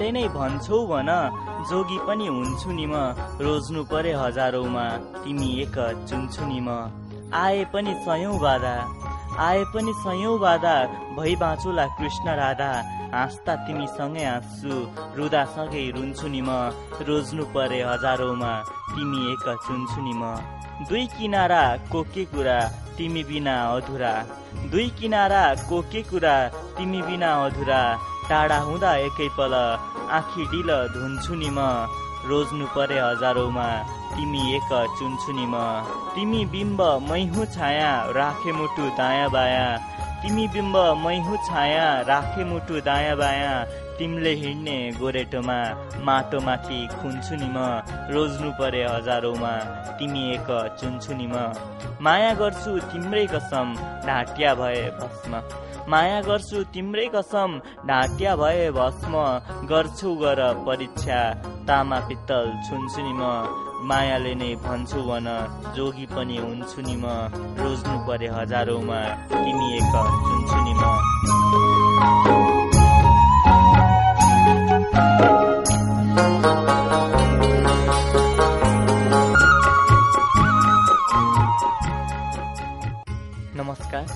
मायाले नै भन्छौ भन जोगी पनि हुन्छु नि म। रोज्नु परे हजारौँमा तिमी एक चुन्छु नि म। आए पनि सयौँ बाधा आए पनि सयौँ बाधा भइ बाँचुला कृष्ण राधा। हाँस्दा तिमीसँगै हाँस्छु रुदा सँगै रुन्छु नि म। रोज्नु परे हजारौँमा तिमी एक चुन्छु नि म। दुई किनारा को के कुरा तिमी बिना अधुरा। दुई किनारा को के कुरा तिमी बिना अधुरा। टाढा हुँदा एकै पल आँखी डिल धुन्छु नि म रोज्नु परे हजारौँमा। तिमी एक चुन्छु नि म तिमी बिम्ब मैहु छाया राखे मुटु दायाँ बायाँ। तिमी बिम्ब मैहु छाया राखे मुटु दायाँ बायाँ। तिमीले हिँड्ने गोरेटोमा माटोमाथि खुन्छु नि म रोज्नु परे हजारौँमा तिमी एक चुन्छु नि म। माया गर्छु तिम्रै कसम ढाटिया भए भस्म। माया गर्छु तिम्रै कसम ढाटिया भए भस्म। गर्छु गर परीक्षा तामा पित्तल छुन्छु नि म। मायाले नै भन्छु भन जोगी पनि हुन्छु नि म। रोज्नु परे हजारौँमा तिमी एक चुन्छु नि म। नमस्कार।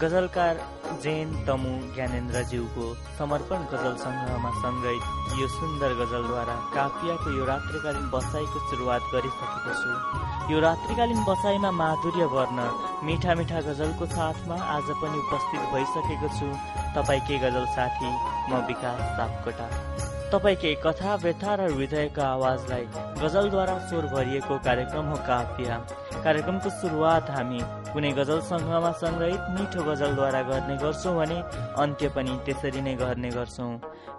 गजलकार जैन तमु ज्ञानेन्द्रज्यूको समर्पण गजल सङ्ग्रहमा सङ्ग्रहित यो सुन्दर गजलद्वारा काफियाको यो रात्रिकालीन बसाइको सुरुवात गरिसकेको छु। यो रात्रिकालीन बसाइमा माधुर्य भर्न मिठा मिठा गजलको साथमा आज पनि उपस्थित भइसकेको छु। तपाईँकै गजल साथी म विकास सापकोटा। तपाईँकै कथा व्यथा र हृदयका आवाजलाई गजलद्वारा स्वर भरिएको कार्यक्रम हो काफिया कार्यक्रमको सुरुवात हामी कुनै गजल सङ्ग्रहमा सङ्ग्रहित मिठो गजलद्वारा गर्ने गर्छौँ भने अन्त्य पनि त्यसरी नै गर्ने गर्छौँ।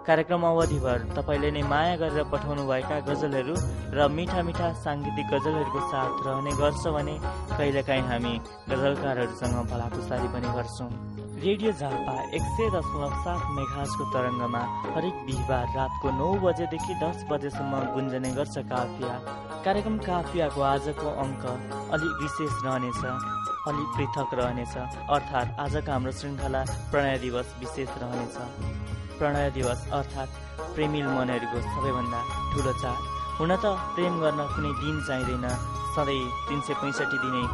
कार्यक्रम अवधिभर तपाईँले नै माया गरेर पठाउनु भएका गजलहरू र मिठा मिठा साङ्गीतिक गजलहरूको साथ रहने गर्छ भने कहिलेकाहीँ हामी गजलकारहरूसँग भलाकुसारी पनि गर्छौँ। रेडियो झापा एक सय दशमलव सात मेघाजको तरङ्गमा हरेक बिहिबार रातको नौ बजेदेखि दस बजेसम्म गुन्जने गर्छ काफिया। कार्यक्रम काफियाको आजको अङ्क अलि विशेष रहनेछ। अलि पृथक रहनेछ। अर्थात् आजको हाम्रो श्रृङ्खला प्रणय दिवस विशेष रहनेछ। प्रणय दिवस अर्थात् प्रेमिल मनहरूको सबैभन्दा ठुलो चाड। हुन त प्रेम गर्न कुनै दिन चाहिँदैन। सधैँ तिन सय पैँसठी दिनै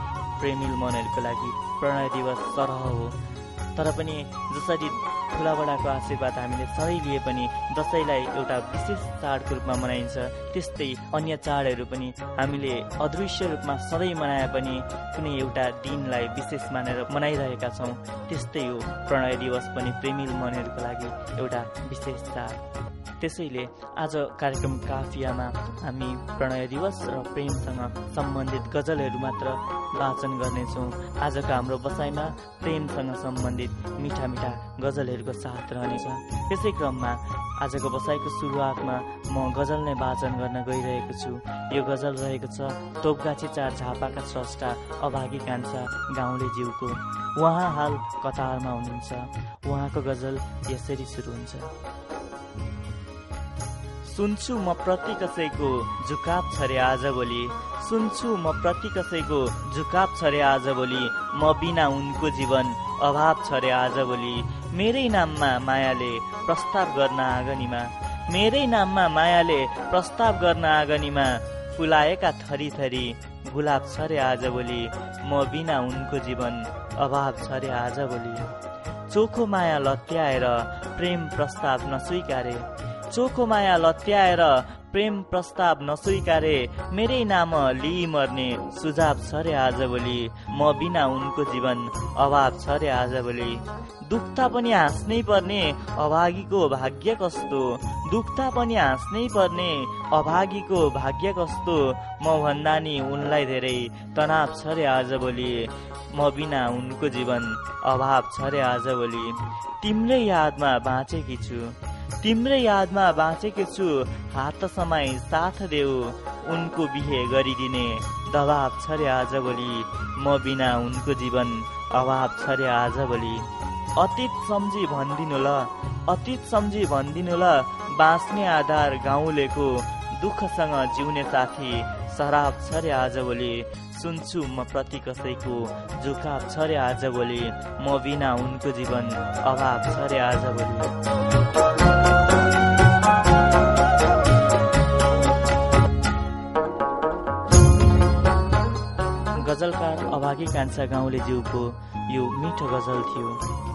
प्रेमिल मनहरूको लागि प्रणय दिवस सरह हो। तर पनि जसरी ठुलाबडाको आशीर्वाद हामीले सधैँ लिए पनि दसैँलाई एउटा विशेष चाडको रूपमा मनाइन्छ। त्यस्तै अन्य चाडहरू पनि हामीले अदृश्य रूपमा सधैँ मनाए पनि कुनै एउटा दिनलाई विशेष मानेर मनाइरहेका छौँ। त्यस्तै हो प्रणय दिवस पनि प्रेमिल मनहरूको लागि एउटा विशेष चाड। त्यसैले आज कार्यक्रम काफियामा हामी प्रणय दिवस र प्रेमसँग सम्बन्धित गजलहरू मात्र वाचन गर्नेछौँ। आजको हाम्रो बसाइमा प्रेमसँग सम्बन्धित मिठा मिठा गजलहरूको साथ रहनेछ। त्यसै क्रममा आजको बसाइको सुरुवातमा म गजल नै वाचन गर्न गइरहेको छु। यो गजल रहेको छ तोपगाछी चार झापाका स्रष्टा अभागी कान्छा गाउँले जिउको। उहाँ हाल कतारमा हुनुहुन्छ। उहाँको गजल यसरी सुरु हुन्छ। सुन्छु म प्रति कसैको झुकाप छ रे आजभोलि सुन्छु म प्रति कसैको झुकाप छ रे आजभोलि म बिना उनको जीवन अभाव छ रे आजभोलि मेरै नाममा मायाले प्रस्ताव गर्न आँगनीमा। मेरै नाममा मायाले प्रस्ताव गर्न आँगनीमा। फुलाएका थरी थरी गुलाब छ रे आजभोलि म बिना उनको जीवन अभाव छ रे आजभोलि चोखो माया लत्याएर प्रेम प्रस्ताव नस्वीकारे। चोखो माया लत्याएर प्रेम प्रस्ताव नस्वीकारे मेरै नाम लिई मर्ने सुझाव छ रे आजभोलि म बिना उनको जीवन अभाव छ रे आजभोलि दुख्दा पनि हाँस्नै पर्ने अभागीको भाग्य कस्तो? दुख्दा पनि हाँस्नै पर्ने अभागीको भाग्य कस्तो? म भन्दा नि उनलाई धेरै तनाव छ रे आजभोलि म बिना उनको जीवन अभाव छ रे आजभोलि तिम्रै यादमा बाँचेकी छु। तिम्रै यादमा बाँचेको छु। हात समाई साथ देऊ। उनको बिहे गरिदिने दबाब छ रे आजभोलि म बिना उनको जीवन अभाव छ रे आजभोलि अतीत सम्झी भनिदिनु ल अतीत सम्झी भनिदिनु ल। बाँच्ने आधार गाउँलेको दुःखसँग जिउने साथी शराब छ रे आजभोलि सुन्छु म प्रति कसैको झुकाप छ रे आज भोलि। म बिना उनको जीवन अभाव छ रे आज भोलि। गजलकार अभागी कान्छा गाउँले जिउको यो मिठो गजल थियो।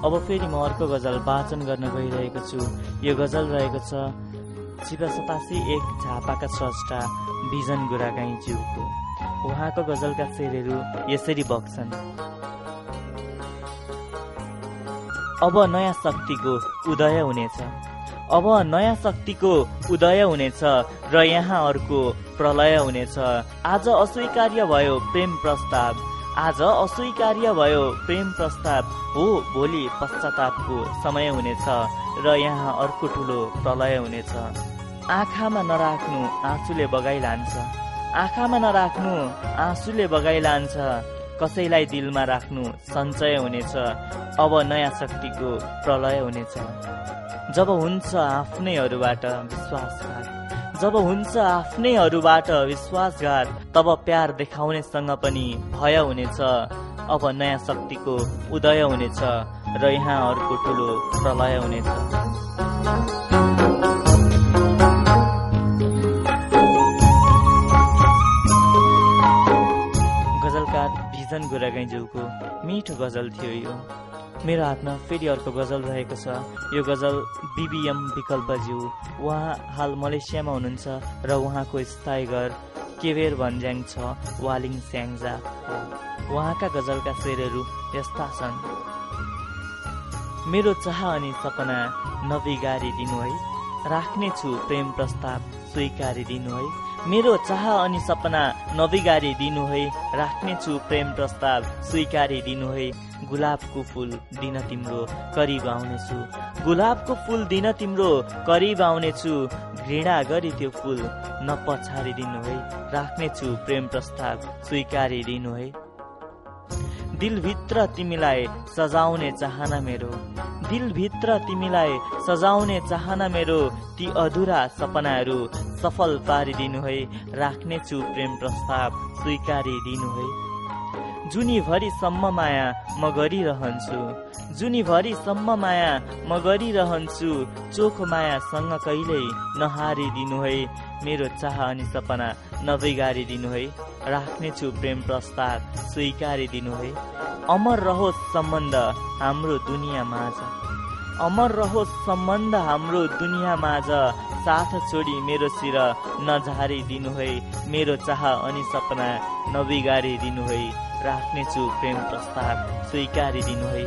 अब फेरि म अर्को गजल वाचन गर्न गइरहेको छु। यो गजल रहेको छ शिव सतासी एक झापाका स्रष्टा बिजन ज्यूको उहाँको गजलका शेरहरू यसरी बग्छन्। अब नयाँ शक्तिको उदय हुनेछ। अब नयाँ शक्तिको उदय हुनेछ र यहाँ अर्को प्रलय हुनेछ। आज अस्वीकार्य भयो प्रेम प्रस्ताव। आज अस्वीकार्य भयो प्रेम प्रस्ताव। हो भोलि पश्चातापको समय हुनेछ र यहाँ अर्को ठुलो प्रलय हुनेछ। आँखामा नराख्नु आँसुले बगाइलान्छ। आँखामा नराख्नु आँसुले बगाइलान्छ कसैलाई दिलमा राख्नु सञ्चय हुनेछ अब नयाँ शक्तिको प्रलय हुनेछ। जब हुन्छ आफ्नैहरूबाट विश्वासघात जब हुन्छ आफ्नैहरूबाट विश्वासघात तब प्यार देखाउनेसँग पनि भय हुनेछ अब नयाँ शक्तिको उदय हुनेछ र यहाँ अर्को ठुलो प्रलय हुनेछ। भिजन गोरागाईज्यूको मिठो गजल थियो यो। मेरो हातमा फेरि अर्को गजल रहेको छ। यो गजल बिबिएम विकल्पज्यू। उहाँ हाल मलेसियामा हुनुहुन्छ र उहाँको स्थायी घर केवेर भन्ज्याङ छ वालिङ स्याङ्जा उहाँका गजलका शेरहरू यस्ता छन्। मेरो चाह अनि सपना नबिगारिदिनु है। राख्नेछु प्रेम प्रस्ताव स्वीकारिदिनु है। मेरो चाह अनि सपना नबिगारिदिनु है। राख्नेछु प्रेम प्रस्ताव स्वीकारिदिनु है। गुलाबको फुल दिन तिम्रो करिब आउनेछु। गुलाबको फुल दिन तिम्रो करिब आउनेछु। घृणा गरी त्यो फुल नपछारिदिनु है। राख्नेछु प्रेम प्रस्ताव स्वीकारिदिनु है। दिलभित्र तिमीलाई सजाउने चाहना मेरो। दिलभित्र तिमीलाई सजाउने चाहना मेरो। ती अधुरा सपनाहरू सफल पारिदिनु है। राख्नेछु प्रेम प्रस्ताव स्वीकारिदिनु है। जुनीभरिसम्म माया म गरिरहन्छु। जुनीभरिसम्म माया म गरिरहन्छु। चोखो मायासँग कहिल्यै नहारिदिनु है। मेरो चाह अनि सपना नबिगारिदिनु है। राख्नेछु प्रेम प्रस्ताव स्वीकारिदिनु है। अमर रहोस् सम्बन्ध हाम्रो दुनियाँ माझ अमर रहोस् सम्बन्ध हाम्रो दुनियाँ माझ साथ छोडी मेरो शिर नझारिदिनु है। मेरो चाह अनि सपना नबिगारिदिनु है। राख्नेछु प्रेम प्रस्ताव स्वीकारिदिनु है।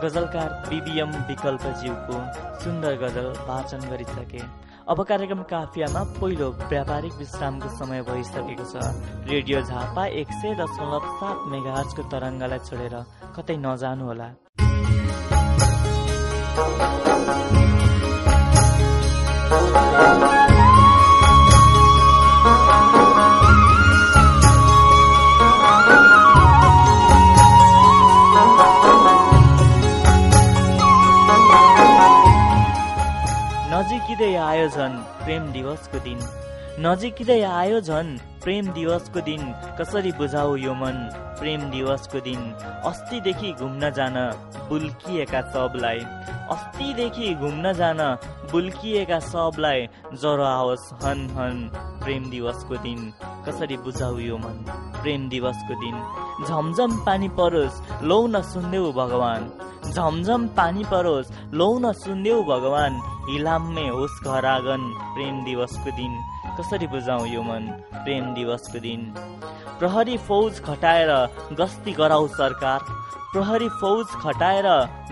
गजलकार बिबिएम विकल्पज्यूको सुन्दर गजल वाचन गरिसके। अब कार्यक्रम काफियामा पहिलो व्यापारिक विश्रामको समय भइसकेको छ। रेडियो झापा एक सय दशमलव सात मेगाहजको तरङ्गलाई छोडेर कतै नजानुहोला प्रेम दिवसको दिन नजिकिँदै आयो झन् प्रेम दिवसको दिन कसरी बुझाउ यो मन? प्रेम दिवसको दिन अस्तिदेखि घुम्न जान बुल्किएका सबलाई। अस्तिदेखि घुम्न जान बुल्किएका सबलाई ज्वरो आओस् हन हन। प्रेम दिवसको दिन कसरी बुझाउ यो मन? प्रेम दिवसको दिन झमझम पानी परोस् लौ न सुन्देऊ भगवान। झमझम पानी परोस् लौ न सुन्देऊ भगवान। हिलाम्मे होस् घर आँगन प्रेम दिवसको दिन कसरी बुझाउ यो मन प्रेम दिवसको दिन? प्रहरी फौज खटाएर गस्ती गराउ सरकार। प्रहरी फौज खटाएर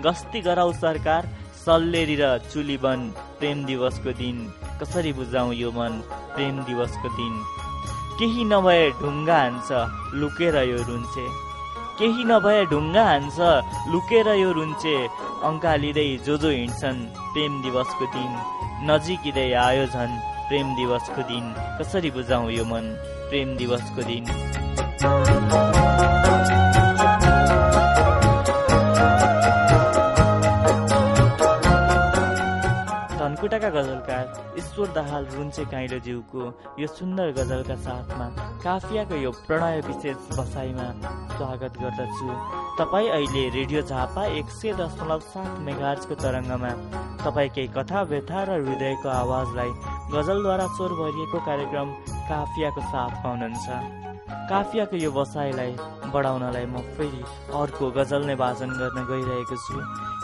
गस्ती गराउ सरकार। सल्लेरी र चुलीबन प्रेम दिवसको दिन। कसरी बुझाउ यो मन प्रेम दिवसको दिन? केही नभए ढुङ्गा हान्छ लुकेर यो रुन्छे। केही नभए ढुङ्गा हान्छ लुकेर यो रुन्छे। अङ्कालिँदै जो जो हिँड्छन् प्रेम दिवसको दिन। नजिकिँदै आयो झन् प्रेम दिवसको दिन। कसरी बुझाउ यो मन? प्रेम दिवसको दिन। धनकुटाका गजलकार ईश्वर दाहाल रुन्चे काइलोज्यूको यो सुन्दर गजलका साथमा काफियाको यो प्रणय विशेष बसाइमा स्वागत गर्दछु। तपाईँ अहिले रेडियो झापा एक सय दशमलव सात मेगार्जको तरङ्गमा तपाईँ केही कथा व्यथा र हृदयको आवाजलाई गजलद्वारा स्वर भरिएको कार्यक्रम काफियाको साथमा हुनुहुन्छ काफियाको यो बसाइलाई बढाउनलाई म फेरि अर्को गजल नै वाचन गर्न गइरहेको छु।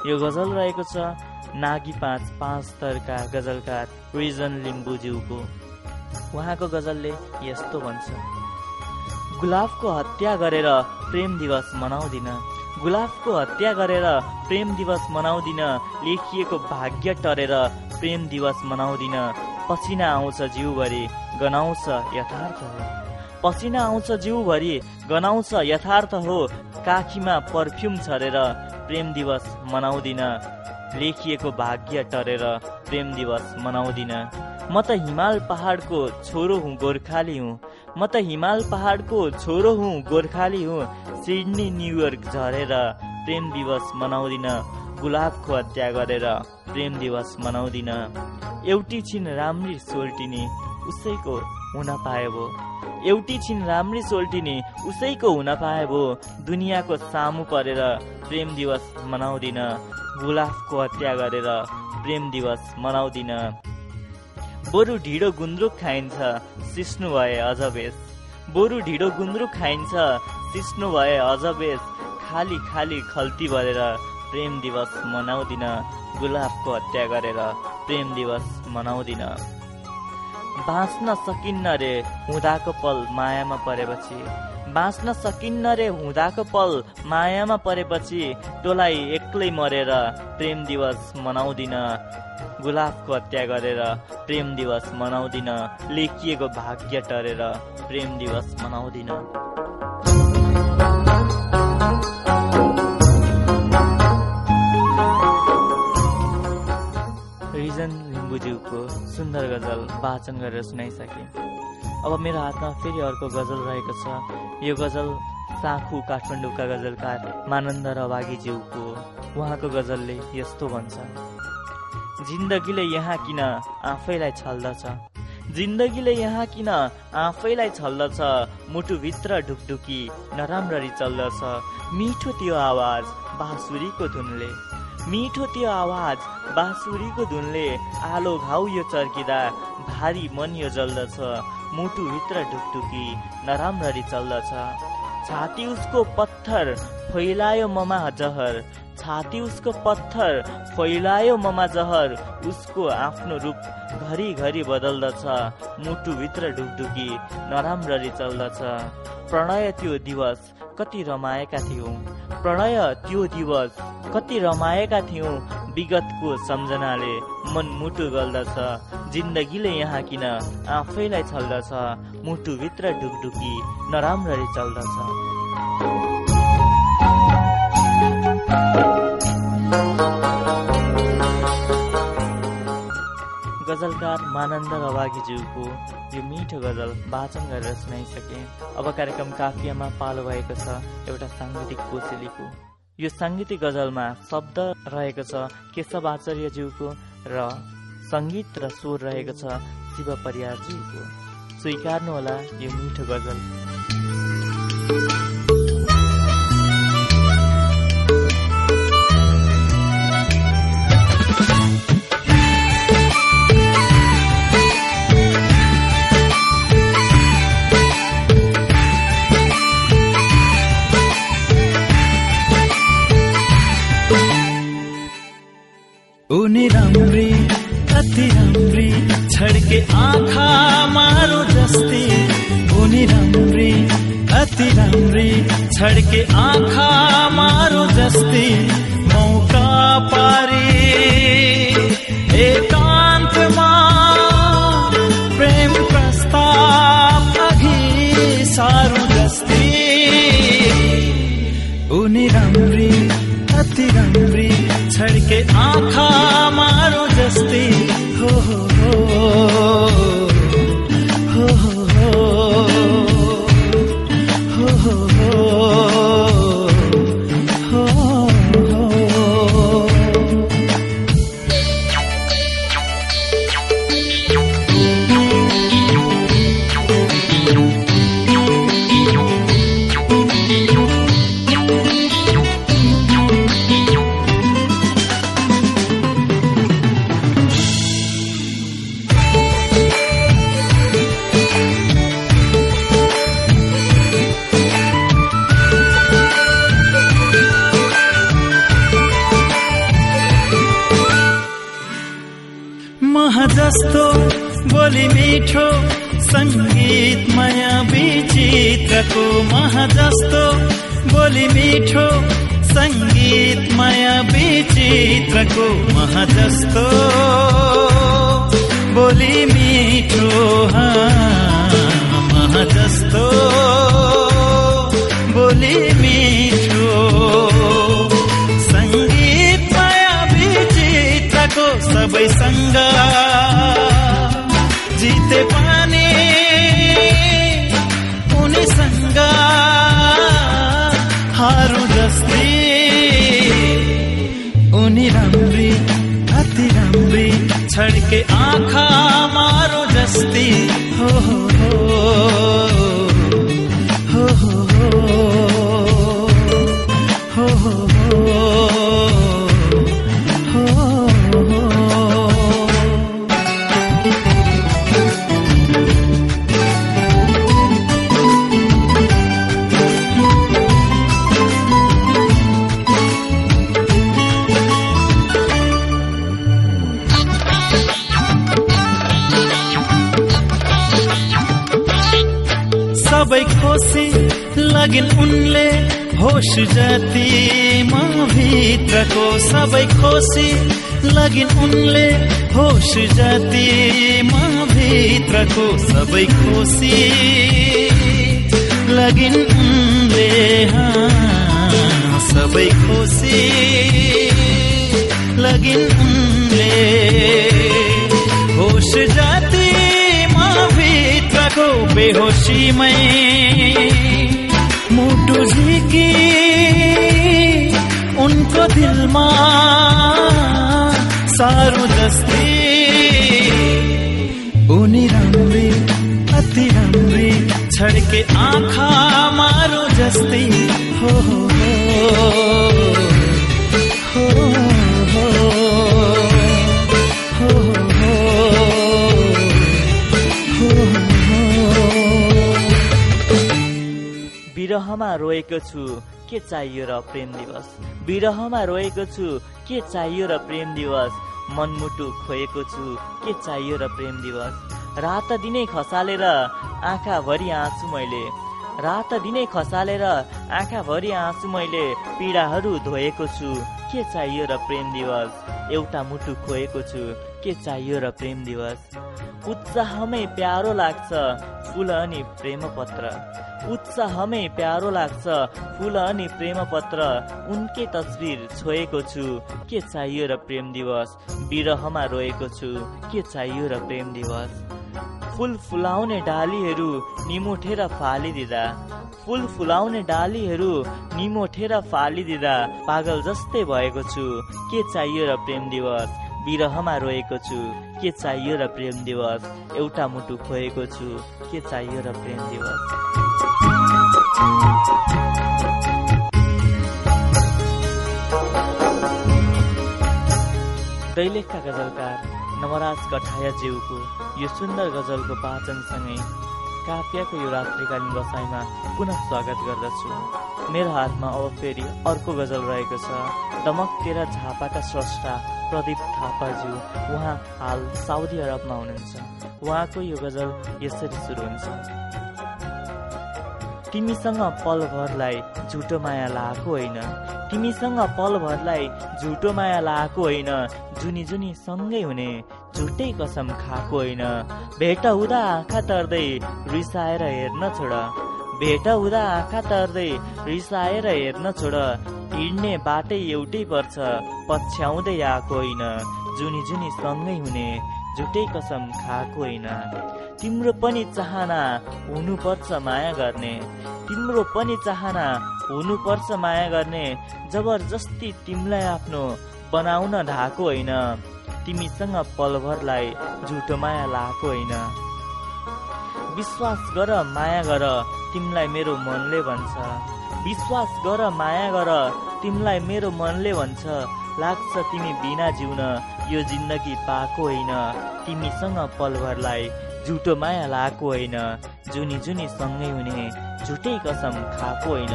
यो गजल रहेको छ नागी पाँच पाँच तर्का गजलकार रिजन लिम्बुज्यूको। उहाँको गजलले यस्तो भन्छ। गुलाबको हत्या गरेर प्रेम दिवस मनाउँदिन। गुलाबको हत्या गरेर प्रेम दिवस मनाउँदिन। लेखिएको भाग्य टरेर प्रेम दिवस मनाउँदिन। पसिना आउँछ जिउभरि गनाउँछ यथार्थ हो। पसिना आउँछ जिउभरि गनाउँछ यथार्थ हो। काखीमा पर्फ्युम छरेर प्रेम दिवस मनाउँदिन। लेखिएको भाग्य टरेर प्रेम दिवस मनाउँदिन। म त हिमाल पहाडको छोरो हुँ गोर्खाली हुँ। म त हिमाल पहाडको छोरो हुँ गोर्खाली हुँ। सिडनी न्युयोर्क झरेर प्रेम दिवस मनाउँदिन गुलाबको हत्या गरेर प्रेम दिवस मनाउँदिन। एउटी छिन राम्री सोल्टिनी उसैको हुन पाए भो एउटी छिन राम्री सोल्टिनी उसैको हुन पाए भो दुनियाँको सामु परेर प्रेम दिवस मनाउँदिन गुलाफको हत्या गरेर प्रेम दिवस मनाउँदिन। बरु ढिडो गुन्द्रुक खाइन्छ सिस्नु भए अझ बेस। बरु ढिडो गुन्द्रुक खाइन्छ सिस्नु भए अझ बेस। खाली खाली खल्ती भरेर प्रेम दिवस मनाउँदिन गुलाबको हत्या गरेर प्रेम दिवस मनाउँदिन। बाँच्न सकिन्न रे हुँदाको पल मायामा परेपछि। बाँच्न सकिन्न रे हुँदाको पल मायामा परेपछि। टोलाई एक्लै मरेर प्रेम दिवस मनाउँदिन। गुलाबको हत्या गरेर प्रेम दिवस मनाउँदिन लेखिएको भाग्य टरेर प्रेम दिवस मनाउँदिन। रिजन लिम्बुज्यूको सुन्दर गजल वाचन गरेर सुनाइसके। अब मेरो हातमा फेरि अर्को गजल रहेको छ। यो गजल साखु काठमाडौँका गजलकार मानन्द रवागीज्यूको। उहाँको गजलले यस्तो भन्छ। जिन्दगीले यहाँ किन आफैलाई छल्दछ? जिन्दगीले यहाँ किन आफैलाई छल्दछ? मुटुभित्र ढुकढुकी नराम्ररी चल्दछ। मिठो त्यो आवाज बाँसुरीको धुनले। मिठो त्यो आवाज बाँसुरीको धुनले आलो घाउ यो चर्किँदा भारी मन यो जल्दछ। मुटुभित्र ढुकढुकी नराम्ररी चल्दछ। छाती उसको पत्थर फैलायो ममा जहर छाती उसको पत्थर फैलायो ममा जहर उसको आफ्नो रूप घरि घरि बदल्दछ मुटुभित्र ढुकढुकी नराम्ररी चल्दछ। प्रणय त्यो दिवस कति रमाएका थियौँ। प्रणय त्यो दिवस कति रमाएका थियौँ विगतको सम्झनाले मन मुटु गल्दछ। जिन्दगीले यहाँ किन आफैलाई छल्दछ मुटुभित्र ढुकढुकी नराम्ररी चल्दछ। गजलकार मानन्द रवागीज्यूको यो मिठो गजल वाचन गरेर सुनाइसके। अब कार्यक्रम काफियामा पालो भएको छ एउटा साङ्गीतिक कोसेलीको। यो साङ्गीतिक गजलमा शब्द रहेको छ केशव आचार्यज्यूको र सङ्गीत र स्वर रहेको छ शिव परियारज्यूको स्वीकार्नुहोला यो मिठो गजल। आँखा मारो जस्ती उनी राम्री कति राम्री छड्के आँखा मारो जस्ती। सबैसँग जिते पानी उनीसँग हारू जस्तै उनी राम्री अति राम्री छड्के आँखा मारो जस्ती। हो हो हो। होस जति म भित्रको सबै खुसी लगिन उनले। होस जति म भित्रको सबै खुसी लगिन उनले सबै खुसी लगिन उनले। होस जाति म भित्रको बेहोसीमै झिकी उनको दिलमा सारो जस्तै। उनी राम्री अति राम्री छड्के आँखा मारो जस्तै। हो हो हो। विरहमा रोएको छु के चाहियो र प्रेम दिवस? विरहमा रोएको छु के चाहियो र प्रेम दिवस? मनमुटु खोएको छु के चाहियो र प्रेम दिवस? रात दिनै खसालेर आँखाभरि आँसु मैले। रात दिनै खसालेर आँखाभरि आँसु मैले। पीडाहरू धोएको छु के चाहियो र प्रेम दिवस? एउटा मुटु खोएको छु के चाहियो र प्रेम दिवस? उत्साहमै प्यारो लाग्छ फुल अनि प्रेम पत्र उत्साहमै प्यारो लाग्छ। फुल अनि प्रेम पत्र उनकै तस्बिर छोएको छु। के चाहियो र प्रेम दिवस? विरहमा रोएको छु। के चाहियो र प्रेम दिवस? फुल फुलाउने डालीहरू निमोठेर फालिदिँदा। फुल फुलाउने डालीहरू निमोठेर फालिदिँदा पागल जस्तै भएको छु। के चाहियो र प्रेम दिवस? विरहमा रोएको छु। के चाहियो र प्रेम दिवस? एउटा मुटु खोएको छु। के चाहियो र प्रेम दिवस? दैलेखका गजलकार नवराज कठायाज्यूको यो सुन्दर गजलको वाचनसँगै काव्यको यो रात्रिकालीन बसाइमा पुनः स्वागत गर्दछु। मेरो हातमा अब फेरि अर्को गजल रहेको छ दमक्केर झापाका स्रष्टा प्रदीप थापाज्यू। उहाँ हाल साउदी अरबमा हुनुहुन्छ। उहाँको यो गजल यसरी सुरु हुन्छ। तिमीसँग पलभरलाई झुटो माया लाएको होइन। तिमीसँग पलभरलाई झुटो माया लाएको होइन। जुनी जुनी सँगै हुने झुटै कसम खाएको होइन। भेट हुँदा आँखा तर्दै रिसाएर हेर्न छोड। भेट हुँदा आँखा तर्दै रिसाएर हेर्न छोड। हिँड्ने बाटै एउटै पर्छ पछ्याउँदै आएको होइन। जुनी जुनी सँगै हुने झुटै कसम खाएको होइन। तिम्रो पनि चाहना हुनुपर्छ माया गर्ने। तिम्रो पनि चाहना हुनुपर्छ माया गर्ने। जबरजस्ती तिमीलाई आफ्नो बनाउन ढाको होइन। तिमीसँग पलभरलाई झुटो माया लाएको होइन। विश्वास गर माया गर तिमीलाई मेरो मनले भन्छ। विश्वास गर माया गर तिमीलाई मेरो मनले भन्छ। लाग्छ तिमी बिना जिउन यो जिन्दगी पाएको होइन। तिमीसँग पलभरलाई झुटो माया लाएको होइन। जुनी जुनी सँगै हुने झुटै कसम खाएको होइन।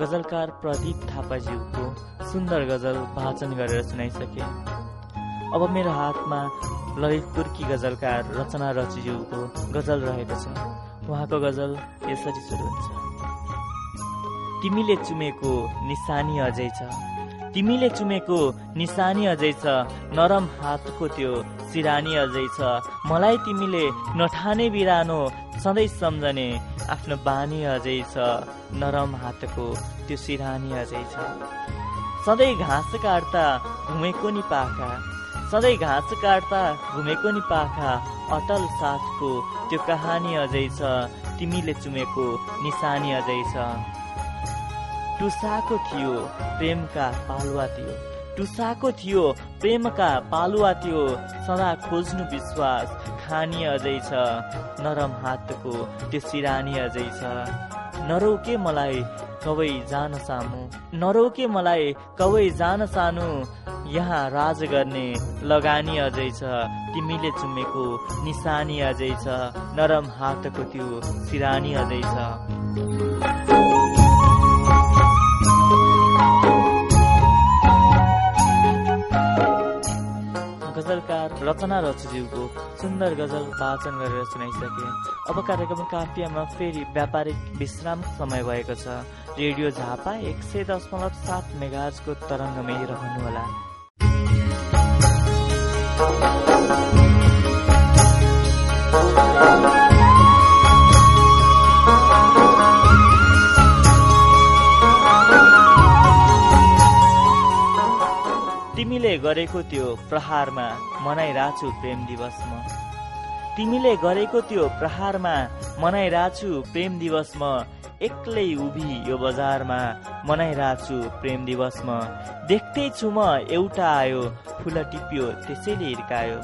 गजलकार प्रदीप थापाज्यूको सुन्दर गजल वाचन गरेर सुनाइसके। अब मेरो हातमा ललितपुरकी गजलकार रचना रचिज्यूको गजल रहेको छ। उहाँको गजल यसरी सुरु हुन्छ। तिमीले चुमेको निशानी अझै छ। तिमीले चुमेको निशानी अझै छ। नरम हातको त्यो सिरानी अझै छ। मलाई तिमीले नठाने बिरानो सधैँ सम्झने आफ्नो बानी अझै छ। नरम हातको त्यो सिरानी अझै छ। सधैँ घाँस काट्दा घुमेको नि पाखा। सधैँ घाँस काट्दा घुमेको नि पाखा। अटल साथको त्यो कहानी अझै छ। तिमीले चुमेको निशानी अझै छ। टुसाको थियो प्रेमका पालुवा थियो। टुसाको थियो प्रेमका पालुवा थियो। सदा खोज्नु विश्वास खानी अझै छ। नरम हातको त्यो सिरानी अझै छ। नरौके मलाई कवै जान सामु। नरौके मलाई कवै जान सानो। यहाँ राज गर्ने लगानी अझै छ। तिमीले चुमेको निशानी अझै छ। नरम हातको त्यो सिरानी अझै छ। गजलकार रचना रचुज्यूको सुन्दर गजल वाचन गरेर सुनाइसके। अब कार्यक्रम काफियामा फेरि व्यापारिक विश्राम समय भएको छ। रेडियो झापा एक सय दशमलव सात मेगाजको तरङ्गमै रहनुहोला। तिमीले गरेको त्यो प्रहारमा मनाइरहेछु प्रेम दिवस म। तिमीले गरेको त्यो प्रहारमा मनाइरहेछु प्रेम दिवस म। एक्लै उभि यो बजारमा मनाइरहेछु प्रेम दिवस म। देख्दै छु म एउटा आयो फुल टिप्यो त्यसैले हिर्कायो।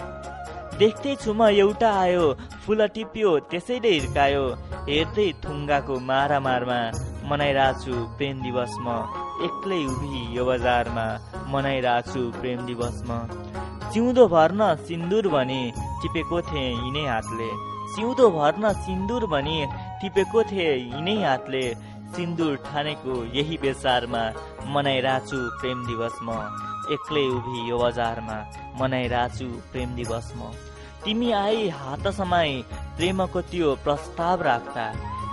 देख्दै छु म एउटा आयो फुल टिप्यो त्यसैले हिर्कायो। हेर्दै थुङ्गाको मारामारमा मनाइरहेछु प्रेम दिवस म। एक्लै उभि यो बजारमा मनाइरहेछु प्रेम दिवसमा। सिउँदो भर्न सिन्दुर भने टिपेको थिएँ यिनै हातले। सिउँदो भर्न सिन्दुर भने टिपेको थिएँ यिनै हातले। सिन्दुर ठानेको यही बेसारमा मनाइरहेछु प्रेम दिवसमा। एक्लै उभि यो बजारमा मनाइरहेछु प्रेम दिवसमा। तिमी आई हात समाई प्रेमको त्यो प्रस्ताव राख्दा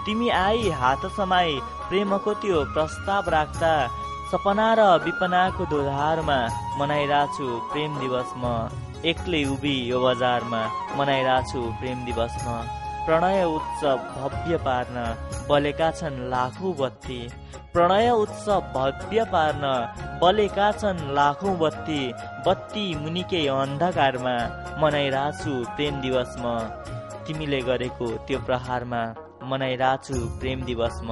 तिमी आई हात समाई प्रेमको त्यो प्रस्ताव राख्दा सपना र विपनाको दोधारमा मनाइरहेछु प्रेम दिवस म। एक्लै उभि यो बजारमा मनाइरहेछु प्रेम दिवस म। प्रणय उत्सव भव्य पार्न बलेका छन् लाखौँ बत्ती। प्रणय उत्सव भव्य पार्न बलेका छन् लाखौँ बत्ती। बत्ती मुनिकै अन्धकारमा मनाइरहेछु प्रेम दिवस म। तिमीले गरेको त्यो प्रहारमा मनाइरहेछु प्रेम दिवस म।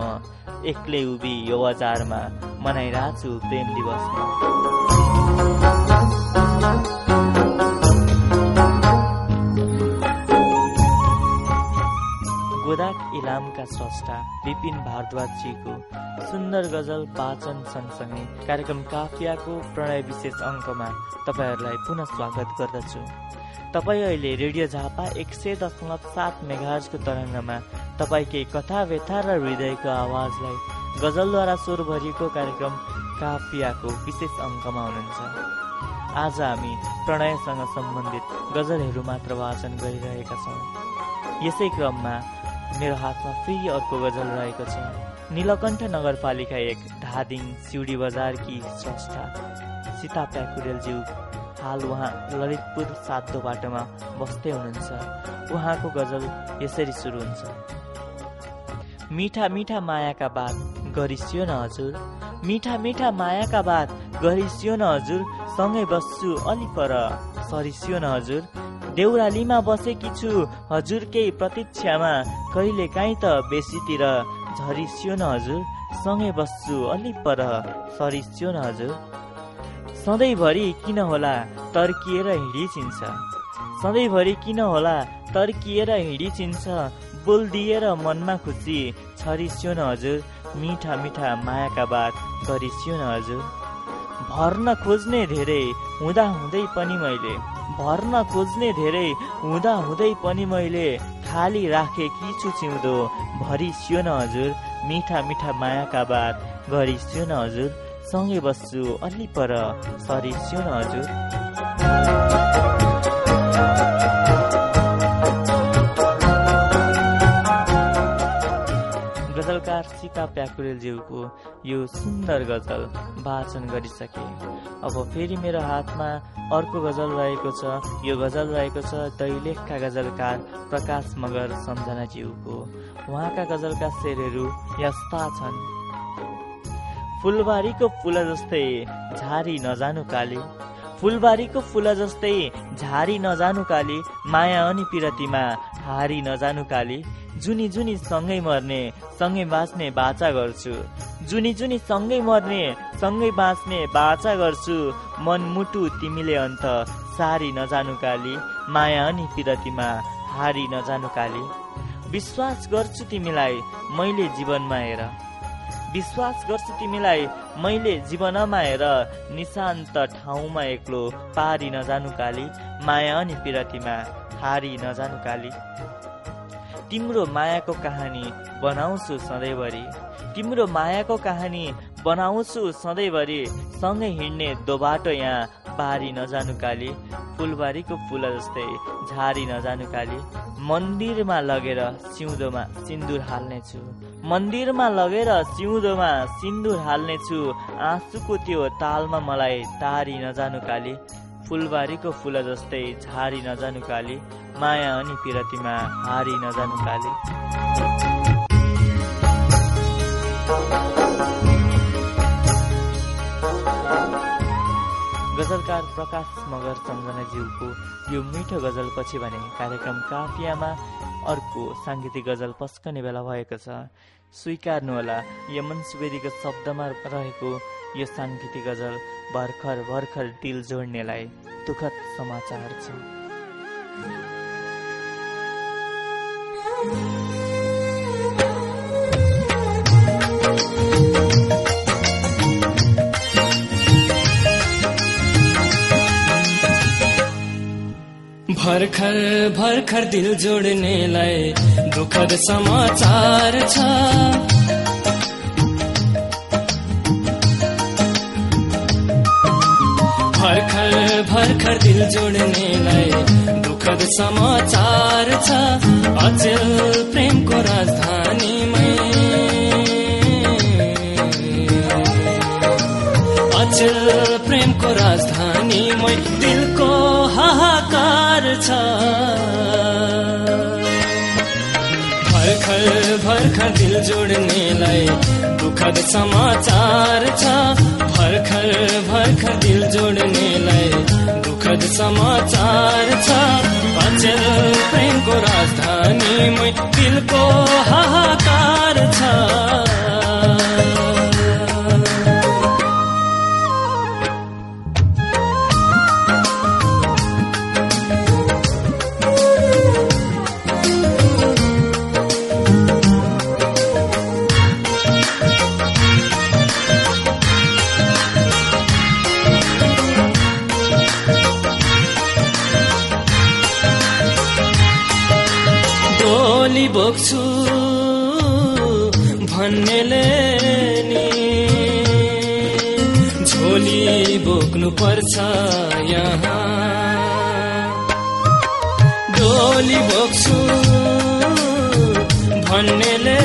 एक्लै उभि यो बजारमा मनाइरहेछु प्रेम दिवस गोदाक इलामका स्रष्टा विपिन भारद्वाजजीको सुन्दर गजल वाचन सँगसँगै कार्यक्रम काफियाको प्रणय विशेष अङ्कमा तपाईँहरूलाई पुनः स्वागत गर्दछु। तपाईँ अहिले रेडियो झापा एक सय दशमलव सात मेघाजको तरङ्गमा तपाईँकै कथा व्यथा र हृदयको आवाजलाई गजलद्वारा स्वर भरिएको कार्यक्रम काफियाको विशेष अङ्कमा हुनुहुन्छ। आज हामी प्रणयसँग सम्बन्धित गजलहरू मात्र वाचन गरिरहेका छौँ। यसै क्रममा मेरो हातमा फेरि अर्को गजल रहेको छ। नीलकण्ठ नगरपालिका एक धादिङ सिउडी बजारकी स्रष्टा। सीता प्याकुरेलज्यू हाल उहाँ ललितपुर सातो बाटोमा बस्दै हुनुहुन्छ। उहाँको गजल यसरी सुरु हुन्छ। मिठा मिठा मायाका बात गरिसियो न हजुर। मिठा मिठा मायाका बात गरिसियो न हजुर सँगै बस्छु अलि पर। सरिसियो न हजुर देउरालीमा बसेकी छु हजुरकै प्रतीक्षामा। कहिले काहीँ त बेसीतिर। झरिसियो न हजुर सँगै बस्छु अलि पर। सरिसियो न हजुर। सधैँभरि किन होला तर्किएर हिँडी चिन्छ सधैँभरि किन होला तर्किएर हिँडी चिन्छ बोलिदिएर मनमा खुसी छरिसियो न हजुर मिठा मिठा मायाका बात गरिसियो न हजुर। भर्न खोज्ने धेरै हुँदा हुँदै पनि मैले भर्न खोज्ने धेरै हुँदा हुँदै पनि मैले खाली राखे कि छु चिउँदो भरि सियो न हजुर। मिठा मिठा मायाका बात गरी सियो न हजुर। सँगै बस्छु अलि पर सरी सियो न हजुर। गजलकार सिका प्याकुरेलज्यूको यो सुन्दर गजल वाचन गरिसके। अब फेरि मेरो हातमा अर्को गजल रहेको छ। यो गजल रहेको छ दैलेखका गजलकार प्रकाश मगर सम्झनाज्यूको। उहाँका गजलका शेरहरू यस्ता छन्। फुलबारीको फुल जस्तै झारी नजानु काली। फुलबारीको फुल जस्तै झारी नजानु काली माया अनि पिरतीमा हारी नजानु काली जुनी जुनी सँगै मर्ने सँगै बाँच्ने बाचा गर्छु। जुनी जुनी सँगै मर्ने सँगै बाँच्ने बाचा गर्छु। मनमुटु तिमीले अन्त सारी नजानु काली माया अनि पिरतीमा हारी नजानु काली। विश्वास गर्छु तिमीलाई मैले जीवनमा हेर। विश्वास गर्छु तिमीलाई मैले जीवनमा हेर निशान्त ठाउँमा एक्लो पारी नजानु काली माया अनि पिरतीमा हारी नजानु काली। तिम्रो मायाको कहानी बनाउँछु सधैँभरि। तिम्रो मायाको कहानी बनाउँछु सधैँभरि। सँगै हिँड्ने दो बाटो यहाँ बारी नजानु काली फुलबारीको फुल जस्तै झारी नजानु काली। मन्दिरमा लगेर सिउँदोमा सिन्दुर हाल्नेछु। मन्दिरमा लगेर सिउँदोमा सिन्दुर हाल्नेछु। आँसुको त्यो तालमा मलाई तारी नजानु काली। फुलबारीको फुल जस्तै झारी नजानु काली। माया अनि पिरतीमा हारी नजानु काली। गजलकार प्रकाश मगर सम्झनाज्यूको यो मिठो गजलपछि भने कार्यक्रम काफियामा अर्को साङ्गीतिक गजल पस्कने बेला भएको छ। स्वीकार्नुहोला। यमन सुवेदीको शब्दमा रहेको यो साङ्गीतिक गजल भर्खर भर्खर दिल जोड्नेलाई दुःखद समाचार छ। भर्खर भर्खर दिल जोड्नेलाई दुःखद समाचार छ। भर्खर भर्खर दिल जोड्नेलाई दुःखद समाचार छ। अचेल प्रेमको राजधानीमै छ। भर्खर भर्खर दिल जोड्नेलाई दुःखद समाचार छ। भर्खर भर्खर दिल जोड्नेलाई दुःखद समाचार छ। अचेल प्रेमको राजधानीमै दिलको हाहाकार छ। पर्छ यहाँ। डोली बोक्छु भन्नेले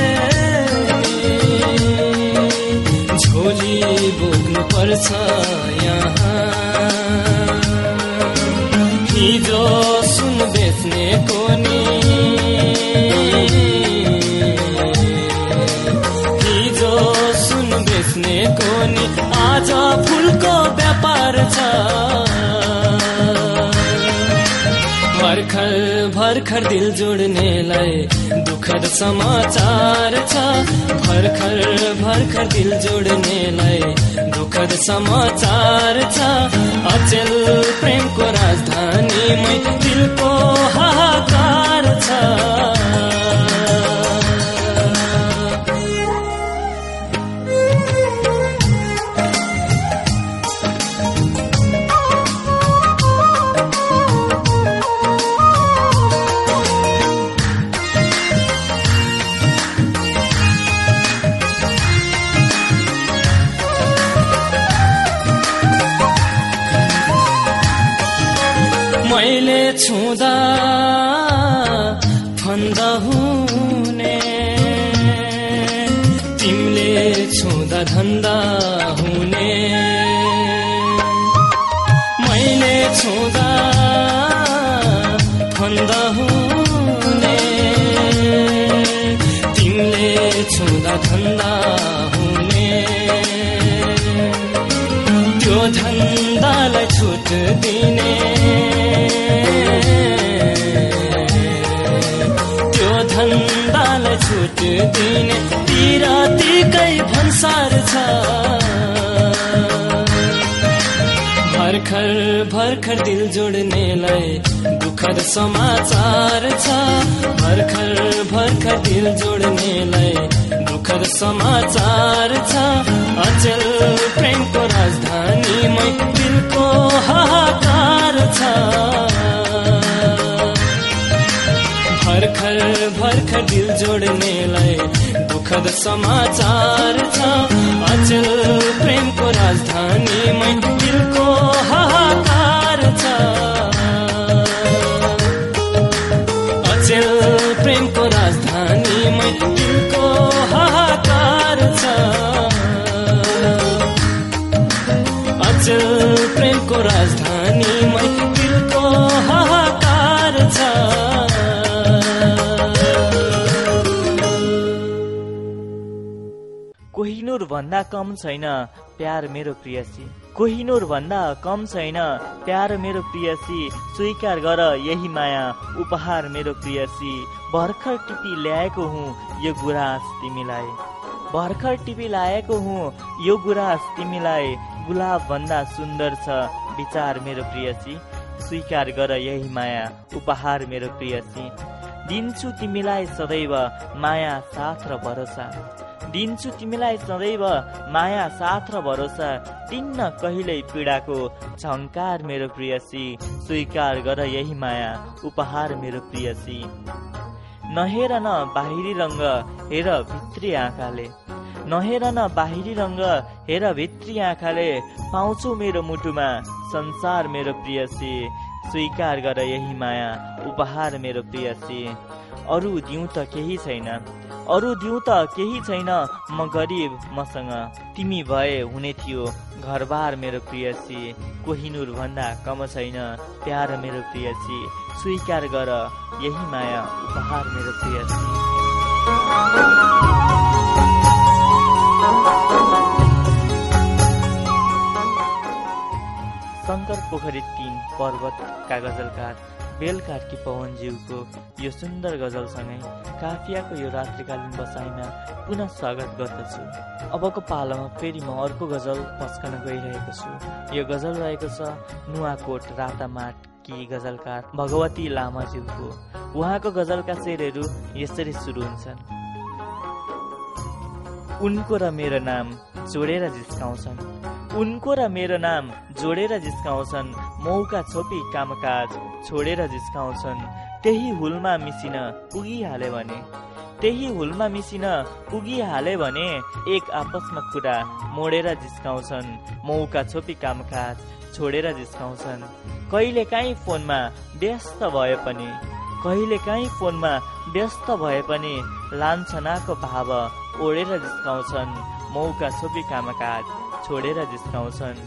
झोली बोक्नु पर्छ यहाँ। हिजो सुन बेच्ने कोनी। हिजो सुन बेच्ने कोनी। आज फुलको व्यापार छ भर्खर भर्खर दिल जोड्नेलाई दुःखद समाचार छ भर्खर भर्खर दिल जोड्नेलाई दुःखद समाचार छ अचेल प्रेमको राजधानीमै दिलको हाहाकार छ हुने तिमीले छुँदा धन्दा हुने। त्यो धन्दालाई छुट दिने। त्यो धन्दालाई छुट दिने। तिरातिकै भन्सार छ। भर्खर भर्खर दिल जोड्नेलाई दुःखद समाचार छ। भर्खर भर्खर दिल जोड्नेलाई दुःखद समाचार छ। अचेल प्रेमको राजधानीमै दिलको हाहाकार छ। भर्खर भर्खर दिल जोड्नेलाई दुःखद समाचार छ। अचल प्रेमको राजधानीमै दिलको भन्दा कम छैन प्यार मेरो प्रियसी। कोहिनूर भन्दा कम छैन प्यार मेरो प्रियसी। स्वीकार गर यही माया उपहार मेरो प्रियसी। भर्खर टिपी ल्याएको हुँ यो गुराँस तिमीलाई। भर्खर टिपी ल्याएको हुँ यो गुराँस तिमीलाई। गुलाब भन्दा सुन्दर छ विचार मेरो प्रियसी। स्वीकार गर यही माया उपहार मेरो प्रियसी। दिन्छु तिमीलाई सदैव माया साथ र भरोसा। दिन्छु तिमीलाई सदैव माया साथ र भरोसा। तिन्न कहिल्यै पीडाको झङ्कार मेरो प्रियसी स्वीकार गर यही माया उपहार मेरो प्रियसी नहेर न बाहिरी रङ्ग हेर भित्री आँखाले। नहेर न बाहिरी रङ्ग हेर भित्री आँखाले। पाउँछौ मेरो मुटुमा संसार मेरो प्रियसी स्वीकार गर यही माया उपहार मेरो प्रियसी अरू दिउँ त केही छैन। अरू दिउँ त केही छैन म गरिब मसँग। तिमी भए हुने थियो घरबार मेरो प्रियसी। कोहिनुर भन्दा कम छैन प्यार मेरो प्रियसी। स्वीकार गर यही माया उपहार मेरो प्रियसी। शङ्कर पोखरी तीन पर्वतका गजलकार बेलकाटकी पवनज्यूको यो सुन्दर गजलसँगै काफियाको यो रात्रिकालीन बसाइमा पुनः स्वागत गर्दछु। अबको पालोमा फेरि म अर्को गजल पस्कन गइरहेको छु। यो गजल रहेको छ नुवाकोट रातामाटकी गजलकार भगवती लामाज्यूको। उहाँको गजलका शेरहरू यसरी सुरु हुन्छन्। उनको र मेरो नाम जोडेर जिस्काउँछन्। उनको र मेरो नाम जोडेर जिस्काउँछन् मौका छोपी कामकाज छोडेर जिस्काउँछन् त्यही हुलमा मिसिन पुगिहाले भने। त्यही हुलमा मिसिन पुगिहाले भने एक आपसमा कुरा मोडेर जिस्काउँछन् मौका छोपी कामकाज छोडेर जिस्काउँछन्। कहिले काहीँ फोनमा व्यस्त भए पनि कहिले काहीँ फोनमा व्यस्त भए पनि लान्छनाको भाव ओढेर जिस्काउँछन् मौका छोपी कामकाज छोडेर जिस्काउँछन्।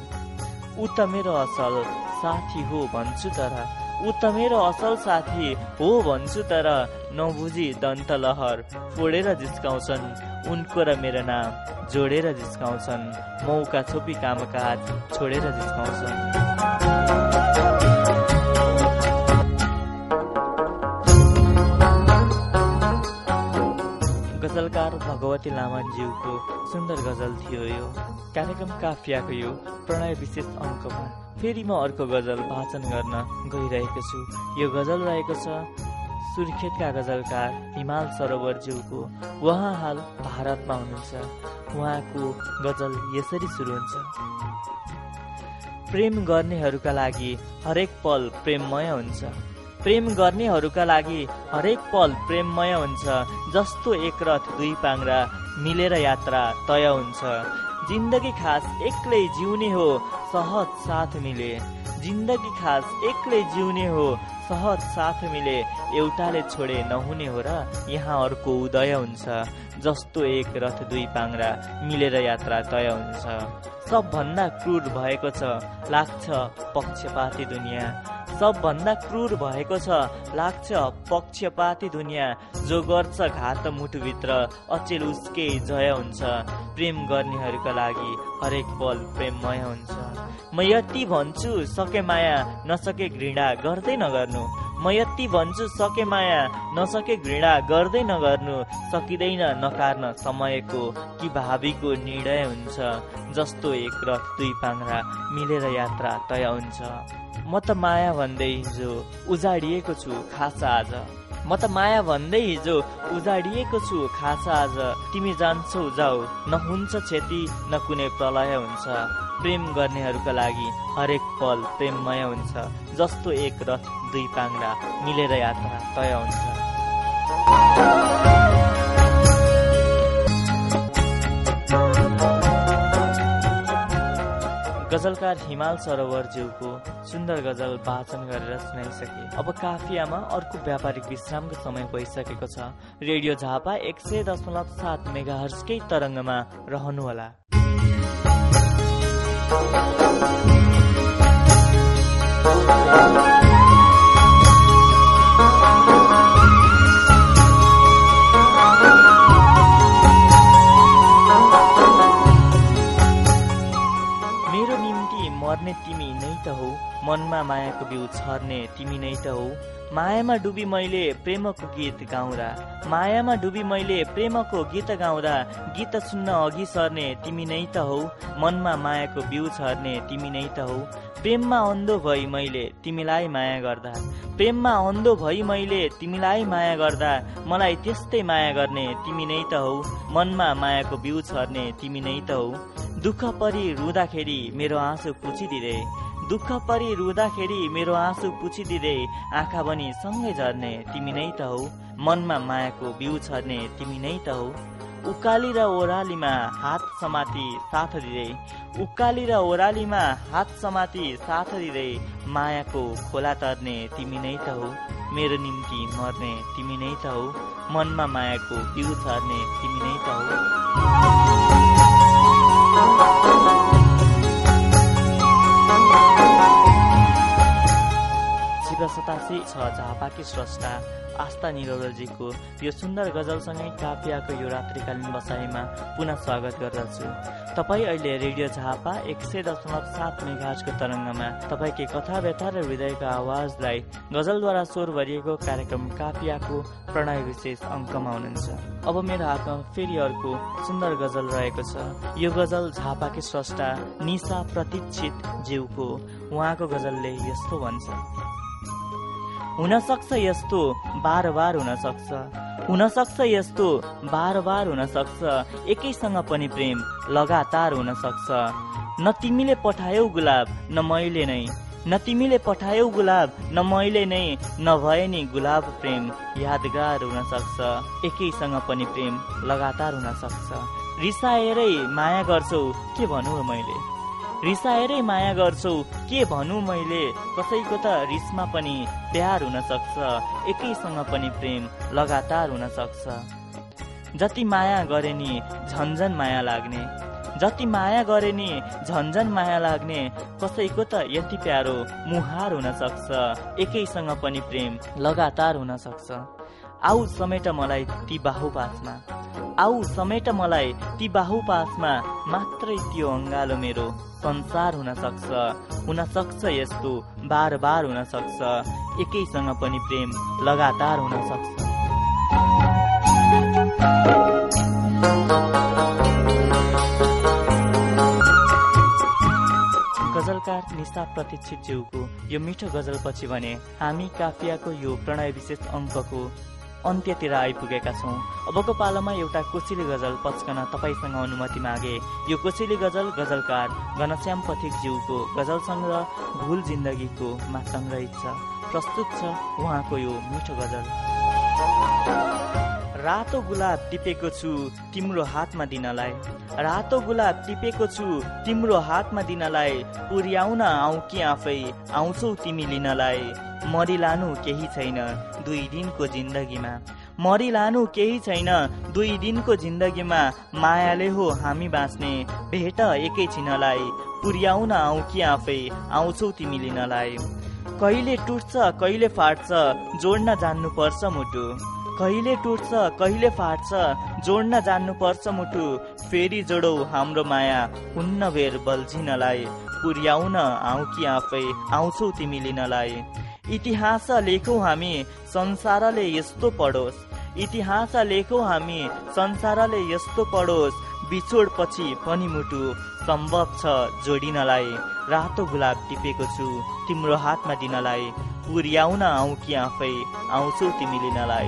ऊ त मेरो असल साथी हो भन्छु तर ऊ त मेरो असल साथी हो भन्छु तर नबुझी दन्त लहर फोडेर जिस्काउँछन्। उनको र मेरो नाम जोडेर जिस्काउँछन्। मौका छोपी कामकाज छोडेर जिस्काउँछन्। गजलकार भगवती लामाज्यूको सुन्दर गजल थियो यो। कार्यक्रम काफियाको यो प्रणय विशेष अङ्कमा फेरि म अर्को गजल वाचन गर्न गइरहेको छु। यो गजल रहेको छ सुर्खेतका गजलकार हिमाल सरोवरज्यूको उहाँ हाल भारतमा हुनुहुन्छ। उहाँको गजल यसरी सुरु हुन्छ। प्रेम गर्नेहरूका लागि हरेक पल प्रेममय हुन्छ। प्रेम गर्नेहरूका लागि हरेक पल प्रेममय हुन्छ जस्तो एक रथ दुई पाङ्रा मिलेर यात्रा तय हुन्छ। जिन्दगी खास एक्लै जिउने हो सहज साथ मिले। जिन्दगी खास एक्लै जिउने हो सहज साथ मिले। एउटाले छोडे नहुने हो र यहाँ अर्को उदय हुन्छ जस्तो एक रथ दुई पाङ्रा मिलेर यात्रा तय हुन्छ। सबभन्दा क्रूर भएको छ लाग्छ पक्षपाती दुनियाँ। सबभन्दा क्रूर भएको छ। लाग्छ पक्षपाती दुनियाँ जो गर्छ घात मुटुभित्र अचेल उसकै जय हुन्छ। प्रेम गर्नेहरूका लागि हरेक पल प्रेममय हुन्छ। म यति भन्छु सके माया नसके घृणा गर्दै नगर्नु। म यति भन्छु सके माया नसके घृणा गर्दै नगर्नु सकिँदैन नकार्न समयको कि भावीको निर्णय हुन्छ जस्तो एक रथ दुई पाङ्रा मिलेर यात्रा तय हुन्छ। म त माया भन्दै हिजो उजाडिएको छु खासा आज। म त माया भन्दै हिजो उजाडिएको छु खासा आज। तिमी जान्छौ जाऊ। न हुन्छ क्षति न कुनै प्रलय हुन्छ। प्रेम गर्नेहरूका लागि हरेक पल प्रेममय हुन्छ। जस्तो एक रथ दुई पाङ्रा मिलेर यात्रा तय हुन्छ। गजलकार हिमाल सरोवर ज्यूको सुन्दर गजल वाचन गरेर सुनाइसके। अब काफियामा अर्को व्यापारिक विश्रामको समय भइसकेको छ। रेडियो झापा एक सय दशमलव सात मेगा हर्सकै तरङ्गमा रहनुहोला। तिमी नै त हो। मनमा मायाको बिउ छर्ने तिमी नै त हो। मायामा डुबी मैले प्रेमको गीत गाउँदा मायामा डुबी मैले प्रेमको गीत गाउँदा गीत सुन्न अघि सर्ने तिमी नै त हौ। मनमा मायाको बिउ छर्ने तिमी नै त हौ। प्रेममा अन्धो भई मैले तिमीलाई माया गर्दा। प्रेममा अन्धो भई मैले तिमीलाई माया गर्दा। मलाई त्यस्तै माया गर्ने तिमी नै त हौ। मनमा मायाको बिउ छर्ने तिमी नै त हौ। दुःख परि रुँदाखेरि मेरो आँसु पुछिदिँदै दुःख परि रुँदाखेरि मेरो आँसु पुछिदिँदै आँखा बनी सँगै झर्ने तिमी नै त हौ। मनमा मायाको बिउ छर्ने तिमी नै त हौ। उकाली र ओह्रालीमा हात समाती साथ दिँदै उकाली र ओह्रालीमा हात समाती साथ दिँदै मायाको खोला तर्ने तिमी नै त हौ। मेरो निम्ति मर्ने तिमी नै त हौ। मनमा मायाको बिउ छर्ने तिमी नै त हौ। शिव सतासी छ झापाकी स्रष्टा। आस्था निरौलजीको यो सुन्दर गजलसँगै काफियाको यो रात्रिकालीन बसाइमा पुनः स्वागत गर्दछु। तपाईँ अहिले रेडियो झापा एक सय दशमलव सात मेघाजको तरङ्गमा तपाईँकै कथा व्यथा र हृदयको आवाजलाई गजलद्वारा स्वर भरिएको कार्यक्रम काफियाको प्रणय विशेष अङ्कमा हुनुहुन्छ। अब मेरो हातमा फेरि अर्को सुन्दर गजल रहेको छ। यो गजल झापाकी स्रष्टा निशा प्रतीक्षित ज्यूको। उहाँको गजलले यस्तो भन्छ। हुन सक्छ यस्तो बार बार हुन सक्छ यस्तो बार बार हुन सक्छ एकैसँग पनि प्रेम लगातार हुन सक्छ न तिमीले पठायौ गुलाब न मैले नै। न तिमीले पठायौ गुलाब न मैले नै। नभए नि गुलाब प्रेम यादगार हुन सक्छ एकैसँग पनि प्रेम लगातार हुन सक्छ रिसाएरै माया गर्छौ के भनौँ मैले? रिसाएरै माया गर्छौ। के भनौँ मैले? कसैको त रिसमा पनि प्यार हुन सक्छ। एकैसँग पनि प्रेम लगातार हुन सक्छ। जति माया गरे नि झन्झन माया लाग्ने। जति माया गरे नि झन्झन माया लाग्ने। कसैको त यति प्यारो मुहार हुन सक्छ। एकैसँग पनि प्रेम लगातार हुन सक्छ। आऊ समेट मलाई ती बाहुपासमा आऊ समेट मलाई ती बाहुपासमा मात्रै त्यो अङ्गालो मेरो संसार हुन सक्छ। हुन सक्छ यस्तो बार बार हुन सक्छ। एकैसँग पनि प्रेम लगातार हुन सक्छ। गजलकार निशा प्रतीक्षित ज्यूको यो मिठो गजलपछि भने हामी काफियाको यो प्रणय विशेष अङ्कको अन्त्यतिर आइपुगेका छौँ। अबको पालोमा एउटा कोसिली गजल पच्कन तपाईँसँग अनुमति मागे। यो कोसिली गजल गजलकार घनश्याम पथिक ज्यूको गजल सङ्ग्रह भुल जिन्दगीको मा सङ्ग्रहित छ प्रस्तुत छ उहाँको यो मिठो गजल। रातो गुलाब टिपेको छु तिम्रो हातमा दिनलाई। रातो गुलाब टिपेको छु तिम्रो हातमा दिनलाई। पुर्याउन आउ कि आफै? आउँछौ तिमी लिनलाई। मरिलानु केही छैन। दुई दिनको जिन्दगीमा। मरिलानु केही छैन। दुई दिनको जिन्दगीमा मायाले हो हामी बाँच्ने। भेट एकैछिनलाई पुर्याउन आउ कि आफै? आउँछौ तिमी लिनलाई। कहिले टुट्छ कहिले फाट्छ? जोड्न जान्नुपर्छ मुटु। कहिले टुट्छ कहिले फाट्छ? जोड्न जान्नुपर्छ मुटु। फेरि जोडौ हाम्रो माया। हुन्न बेर बल्झिनलाई। पुर्याउन आउ कि आफै? आउँछौ तिमी लिनलाई। इतिहास लेखौ हामी संसारले यस्तो पढोस्। इतिहास लेखौ हामी संसारले यस्तो पढोस्। बिछोड पछि पनि मुटु सम्भव छ जोडिनलाई। रातो गुलाब टिपेको छु तिम्रो हातमा दिनलाई। पुर्याउन आउ कि आफै? आउँछौ तिमी लिनलाई।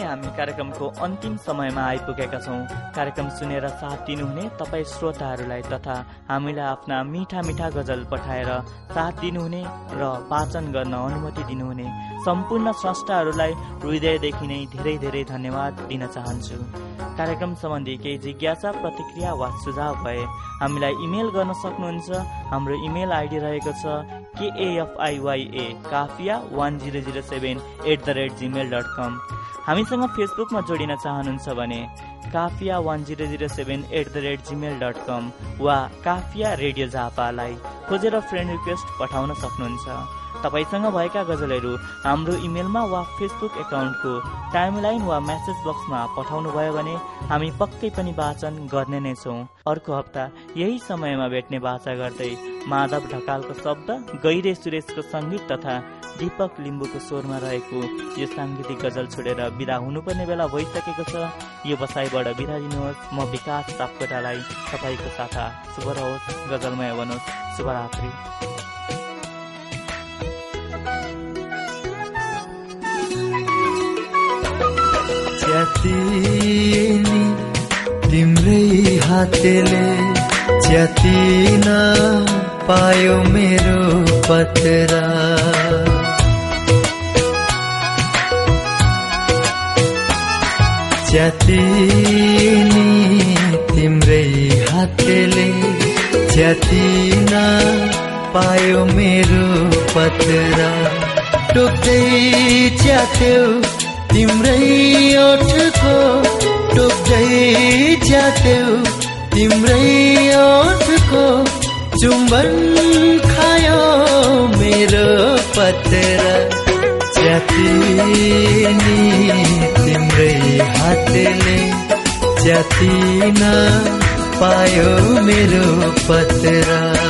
भने हामी कार्यक्रमको अन्तिम समयमा आइपुगेका छौँ। कार्यक्रम सुनेर साथ दिनुहुने तपाईँ श्रोताहरूलाई तथा हामीलाई आफ्ना मिठा मिठा गजल पठाएर साथ दिनुहुने र वाचन गर्न अनुमति दिनुहुने सम्पूर्ण स्रष्टाहरूलाई हृदयदेखि नै धेरै धेरै धन्यवाद दिन चाहन्छु। कार्यक्रम सम्बन्धी केही जिज्ञासा प्रतिक्रिया वा सुझाव भए हामीलाई इमेल गर्न सक्नुहुन्छ। हाम्रो इमेल आइडी रहेको छ K F I Y A Kafiya one zero zero seven at the rate Gmail dot com. हामीसँग फेसबुकमा जोडिन चाहनुहुन्छ भने Kafiya one zero zero seven at the rate Gmail dot com वा काफिया रेडियो झापालाई खोजेर फ्रेन्ड रिक्वेस्ट पठाउन सक्नुहुन्छ। तपाईँसँग भएका गजलहरू हाम्रो इमेलमा वा फेसबुक एकाउन्टको टाइमलाइन वा म्यासेज बक्समा पठाउनु भयो भने हामी पक्कै पनि वाचन गर्ने नै छौँ। अर्को हप्ता यही समयमा भेट्ने बाचा गर्दै माधव ढकालको शब्द गैरे सुरेशको सङ्गीत तथा दीपक लिम्बूको स्वरमा रहेको यो साङ्गीतिक गजल छोडेर बिदा हुनुपर्ने बेला भइसकेको छ। यो बसाइबाट बिदा दिनुहोस् म विकास सापकोटालाई तपाईँको साथा शुभ रहोस्। गजलमय बनोस्। शुभरात्री। च्यातिनी तिम्रै हातले च्यातिन पायो मेरो पत्रा। च्यातिनी तिम्रै हातले च्यातिन पायो मेरो पत्रा। टोक्दै च्यात्यो तिम्रै ओठको टोक्दै च्यात्यौ तिम्रै ओठको चुम्बन खायो मेरो पत्र। च्यातिनी तिम्रै हातले। च्यातिन पायो मेरो पत्र।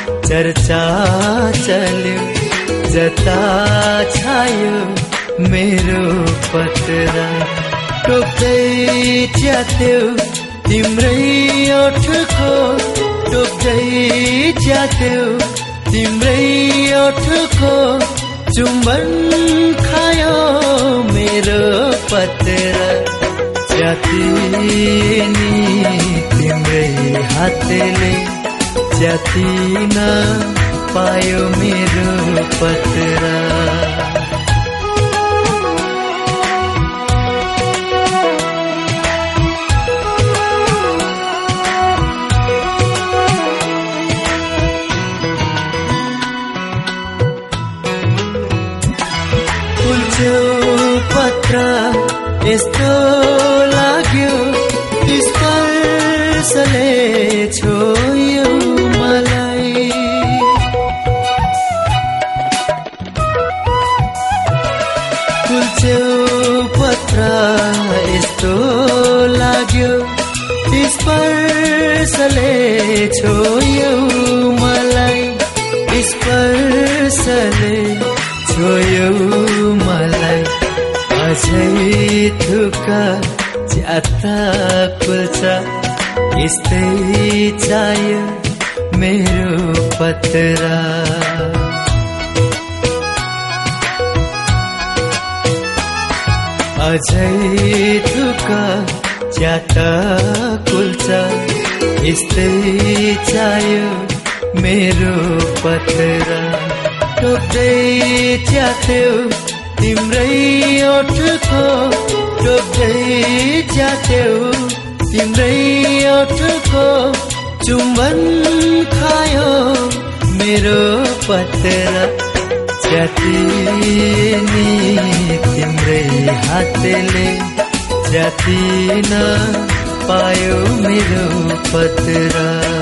चर्चा चल्यो जता छायो मेरो पत्रा। टोक्दै च्यात्यो तिम्रै ओठको टोक्दै च्यात्यो तिम्रै ओठको चुम्बन खायो मेरो पत्र। च्यातिनी तिम्रै हातले जतिन पायो मेरो पत्रा। पत्र यस्तो स्पर्शले छोयो मलाई स्पर्शले छोयो मलाई। अझै थुका च्याता खुल्छ यस्तै चाहियो मेरो पत्रा। अझै दुःख च्याता कुल्छ यस्तै चाहियो मेरो पत्र टोक्दै च्याथ्यो तिम्रै ओठको टोक्दै च्याथ्यो तिम्रै ओठको चुम्बन खायो मेरो पत्र च्याति नि तिम्रै हातले। च्यातिन पायो मेरो पत्र।